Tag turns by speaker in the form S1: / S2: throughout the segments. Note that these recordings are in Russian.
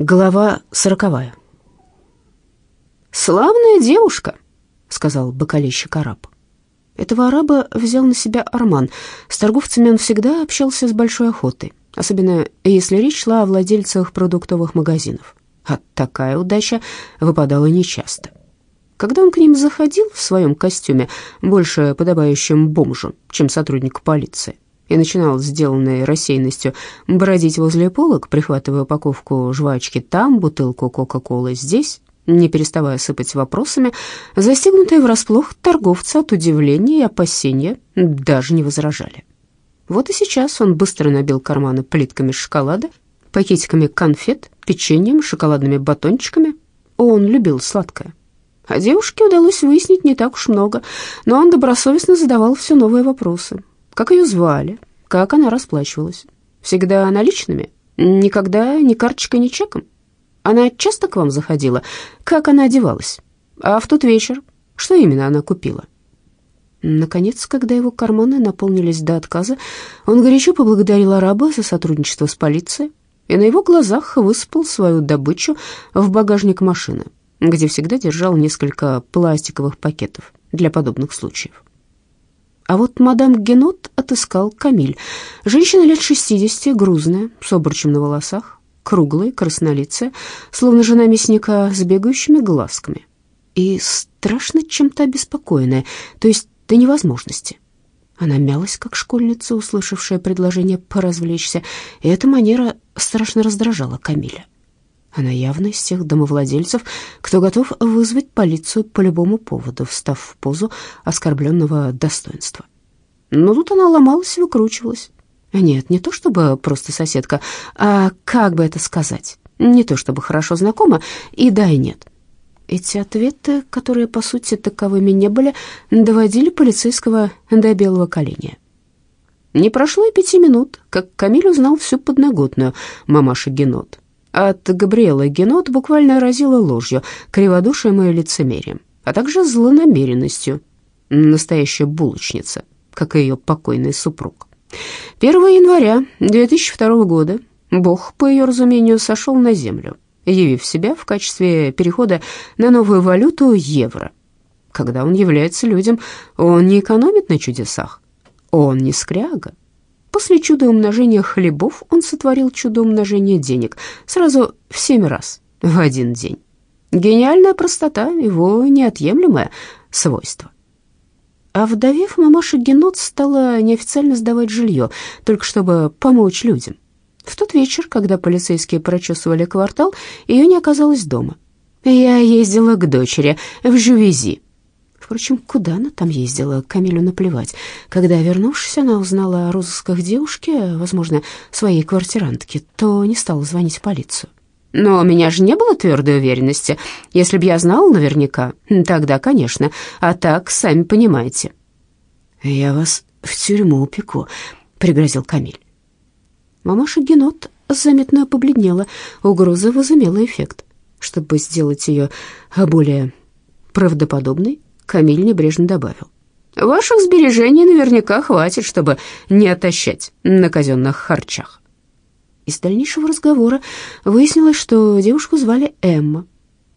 S1: Глава сороковая.
S2: «Славная девушка», — сказал
S1: бокалейщик араб. Этого араба взял на себя Арман. С торговцами он всегда общался с большой охотой, особенно если речь шла о владельцах продуктовых магазинов. А такая удача выпадала нечасто. Когда он к ним заходил в своем костюме, больше подобающем бомжу, чем сотруднику полиции, и начинал, сделанной рассеянностью, бродить возле полок, прихватывая упаковку жвачки там, бутылку Кока-Колы здесь, не переставая сыпать вопросами, застегнутые врасплох торговцы от удивления и опасения даже не возражали. Вот и сейчас он быстро набил карманы плитками шоколада, пакетиками конфет, печеньем, шоколадными батончиками. Он любил сладкое. А девушке удалось выяснить не так уж много, но он добросовестно задавал все новые вопросы. Как ее звали? Как она расплачивалась? Всегда наличными? Никогда ни карточкой, ни чеком? Она часто к вам заходила? Как она одевалась? А в тот вечер что именно она купила? Наконец, когда его карманы наполнились до отказа, он горячо поблагодарил араба за сотрудничество с полицией и на его глазах высыпал свою добычу в багажник машины, где всегда держал несколько пластиковых пакетов для подобных случаев. А вот мадам Генот отыскал Камиль. Женщина лет шестидесяти, грузная, с обручем на волосах, круглая, краснолицая, словно жена мясника с бегающими глазками. И страшно чем-то обеспокоенная, то есть до невозможности. Она мялась, как школьница, услышавшая предложение поразвлечься, и эта манера страшно раздражала Камиля. Она явно из тех домовладельцев, кто готов вызвать полицию по любому поводу, встав в позу оскорбленного достоинства. Но тут она ломалась и выкручивалась. Нет, не то чтобы просто соседка, а как бы это сказать? Не то чтобы хорошо знакома, и да, и нет. Эти ответы, которые, по сути, таковыми не были, доводили полицейского до белого коленя. Не прошло и пяти минут, как Камиль узнал всю подноготную мамаши Генот. От Габриэлы Генот буквально разила ложью, криводушием и лицемерием, а также злонамеренностью. Настоящая булочница, как и ее покойный супруг. 1 января 2002 года Бог, по ее разумению, сошел на землю, явив себя в качестве перехода на новую валюту евро. Когда он является людям, он не экономит на чудесах, он не скряга, После чуда умножения хлебов он сотворил чудо умножения денег сразу в семь раз в один день. Гениальная простота — его неотъемлемое свойство. А вдовев, мамаша Генот стала неофициально сдавать жилье, только чтобы помочь людям. В тот вечер, когда полицейские прочесывали квартал, ее не оказалось дома. Я ездила к дочери в Жувези, Впрочем, куда она там ездила, Камилю наплевать. Когда, вернувшись, она узнала о розысках девушки, возможно, своей квартирантки, то не стала звонить в полицию. Но у меня же не было твердой уверенности. Если б я знала наверняка, тогда, конечно. А так, сами понимаете. «Я вас в тюрьму упеку», — пригрозил Камиль. Мамаша Генот заметно побледнела. Угроза возымела эффект. Чтобы сделать ее более правдоподобной, Камиль небрежно добавил. «Ваших сбережений наверняка хватит, чтобы не отощать на казенных харчах». Из дальнейшего разговора выяснилось, что девушку звали Эмма.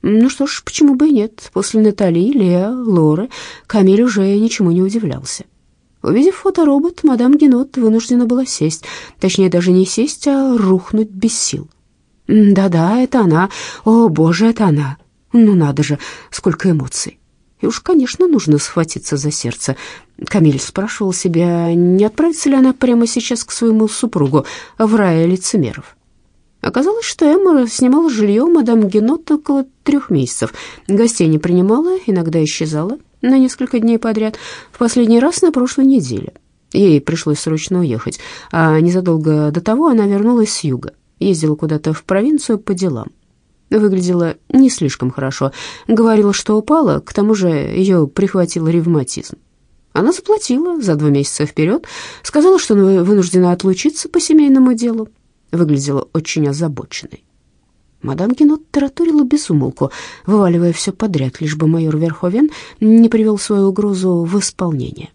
S1: Ну что ж, почему бы и нет? После Натали, Леа, Лоры Камиль уже ничему не удивлялся. Увидев фоторобот, мадам Генот вынуждена была сесть. Точнее, даже не сесть, а рухнуть без сил. «Да-да, это она. О, боже, это она. Ну надо же, сколько эмоций!» И уж, конечно, нужно схватиться за сердце. Камиль спрашивал себя, не отправится ли она прямо сейчас к своему супругу в рай лицемеров. Оказалось, что Эмма снимала жилье мадам Генот около трех месяцев. Гостей не принимала, иногда исчезала на несколько дней подряд. В последний раз на прошлой неделе. Ей пришлось срочно уехать, а незадолго до того она вернулась с юга. Ездила куда-то в провинцию по делам. Выглядела не слишком хорошо. Говорила, что упала, к тому же ее прихватил ревматизм. Она заплатила за два месяца вперед, сказала, что вынуждена отлучиться по семейному делу. Выглядела очень озабоченной. Мадам Генот тараторила без вываливая все подряд, лишь бы майор Верховен не привел свою угрозу в исполнение.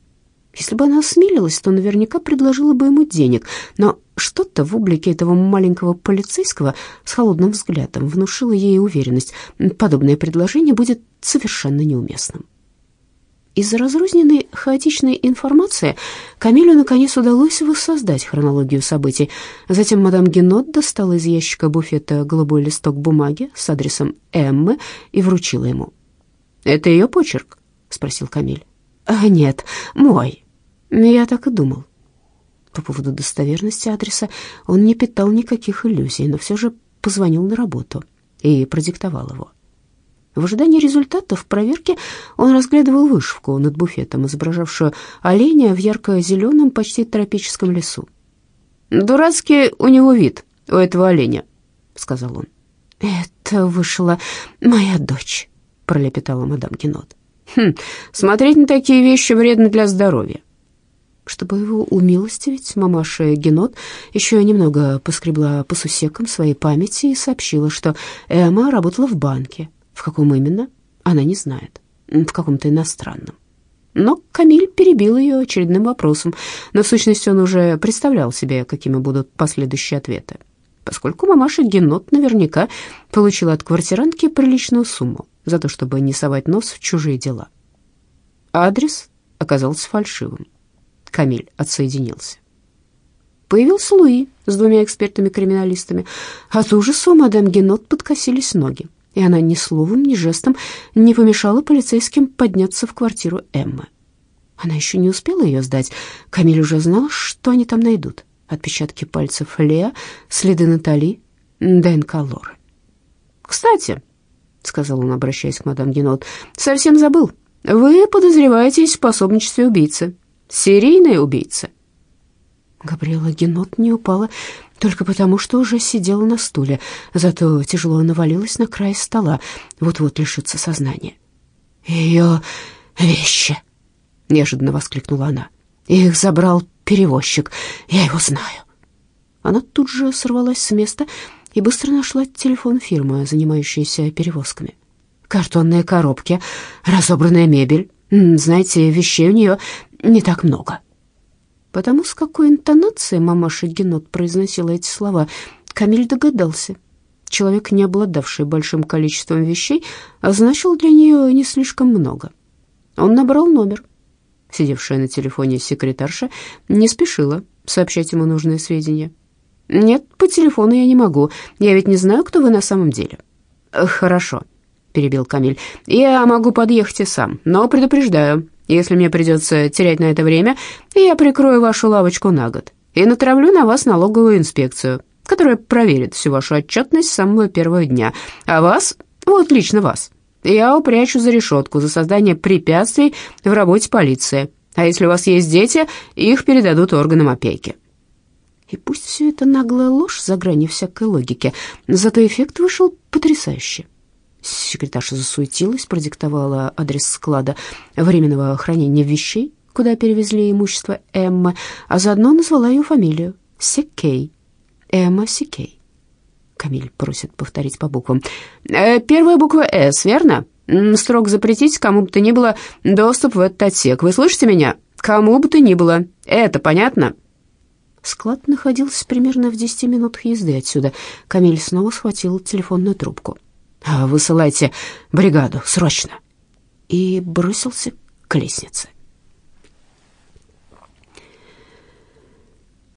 S1: Если бы она осмелилась, то наверняка предложила бы ему денег, но что-то в облике этого маленького полицейского с холодным взглядом внушило ей уверенность. Подобное предложение будет совершенно неуместным. Из-за разрозненной хаотичной информации Камилю наконец удалось воссоздать хронологию событий. Затем мадам Генот достала из ящика буфета голубой листок бумаги с адресом Эммы и вручила ему. «Это ее почерк?» — спросил Камиль. «А нет, мой». Я так и думал. По поводу достоверности адреса он не питал никаких иллюзий, но все же позвонил на работу и продиктовал его. В ожидании результатов проверки он разглядывал вышивку над буфетом, изображавшую оленя в ярко-зеленом, почти тропическом лесу. «Дурацкий у него вид, у этого оленя», — сказал он. «Это вышла моя дочь», — пролепетала мадам Генот. «Хм, смотреть на такие вещи вредно для здоровья». Чтобы его умилостивить, мамаша Генот еще немного поскребла по сусекам своей памяти и сообщила, что Эмма работала в банке, в каком именно, она не знает. В каком-то иностранном. Но Камиль перебил ее очередным вопросом, но в сущности он уже представлял себе, какими будут последующие ответы, поскольку мамаша Генот наверняка получила от квартирантки приличную сумму за то, чтобы не совать нос в чужие дела. Адрес оказался фальшивым. Камиль отсоединился. Появился Луи с двумя экспертами-криминалистами. От ужаса у мадам Генот подкосились ноги и она ни словом, ни жестом не помешала полицейским подняться в квартиру Эммы. Она еще не успела ее сдать. Камиль уже знал, что они там найдут. Отпечатки пальцев Леа, следы Натали, ДНК Лоры. «Кстати», — сказал он, обращаясь к мадам Генот, — «совсем забыл. Вы подозреваетесь в пособничестве убийцы. Серийной убийцы». Габриэла Генот не упала только потому, что уже сидела на стуле, зато тяжело навалилась на край стола, вот-вот лишится сознания. «Ее вещи!» — неожиданно воскликнула она. «Их забрал перевозчик, я его знаю». Она тут же сорвалась с места и быстро нашла телефон фирмы, занимающейся перевозками. Картонные коробки, разобранная мебель. Знаете, вещей у нее не так много. Потому с какой интонацией мамаша Генот произносила эти слова, Камиль догадался. Человек, не обладавший большим количеством вещей, означал для нее не слишком много. Он набрал номер. Сидевшая на телефоне секретарша не спешила сообщать ему нужные сведения. «Нет, по телефону я не могу. Я ведь не знаю, кто вы на самом деле». «Хорошо», — перебил Камиль. «Я могу подъехать и сам, но предупреждаю, если мне придется терять на это время, я прикрою вашу лавочку на год и натравлю на вас налоговую инспекцию, которая проверит всю вашу отчетность с самого первого дня. А вас, вот лично вас, я упрячу за решетку за создание препятствий в работе полиции. А если у вас есть дети, их передадут органам опеки. И пусть все это наглая ложь за гранью всякой логики, зато эффект вышел потрясающий. Секретарша засуетилась, продиктовала адрес склада временного хранения вещей, куда перевезли имущество Эммы, а заодно назвала ее фамилию — Секей. Эмма Секей. Камиль просит повторить по буквам. «Э, «Первая буква «С», верно? Строг запретить кому бы то ни было доступ в этот отсек. Вы слышите меня? Кому бы то ни было. Это понятно?» Склад находился примерно в десяти минутах езды отсюда. Камиль снова схватил телефонную трубку. «Высылайте бригаду, срочно!» и бросился к лестнице.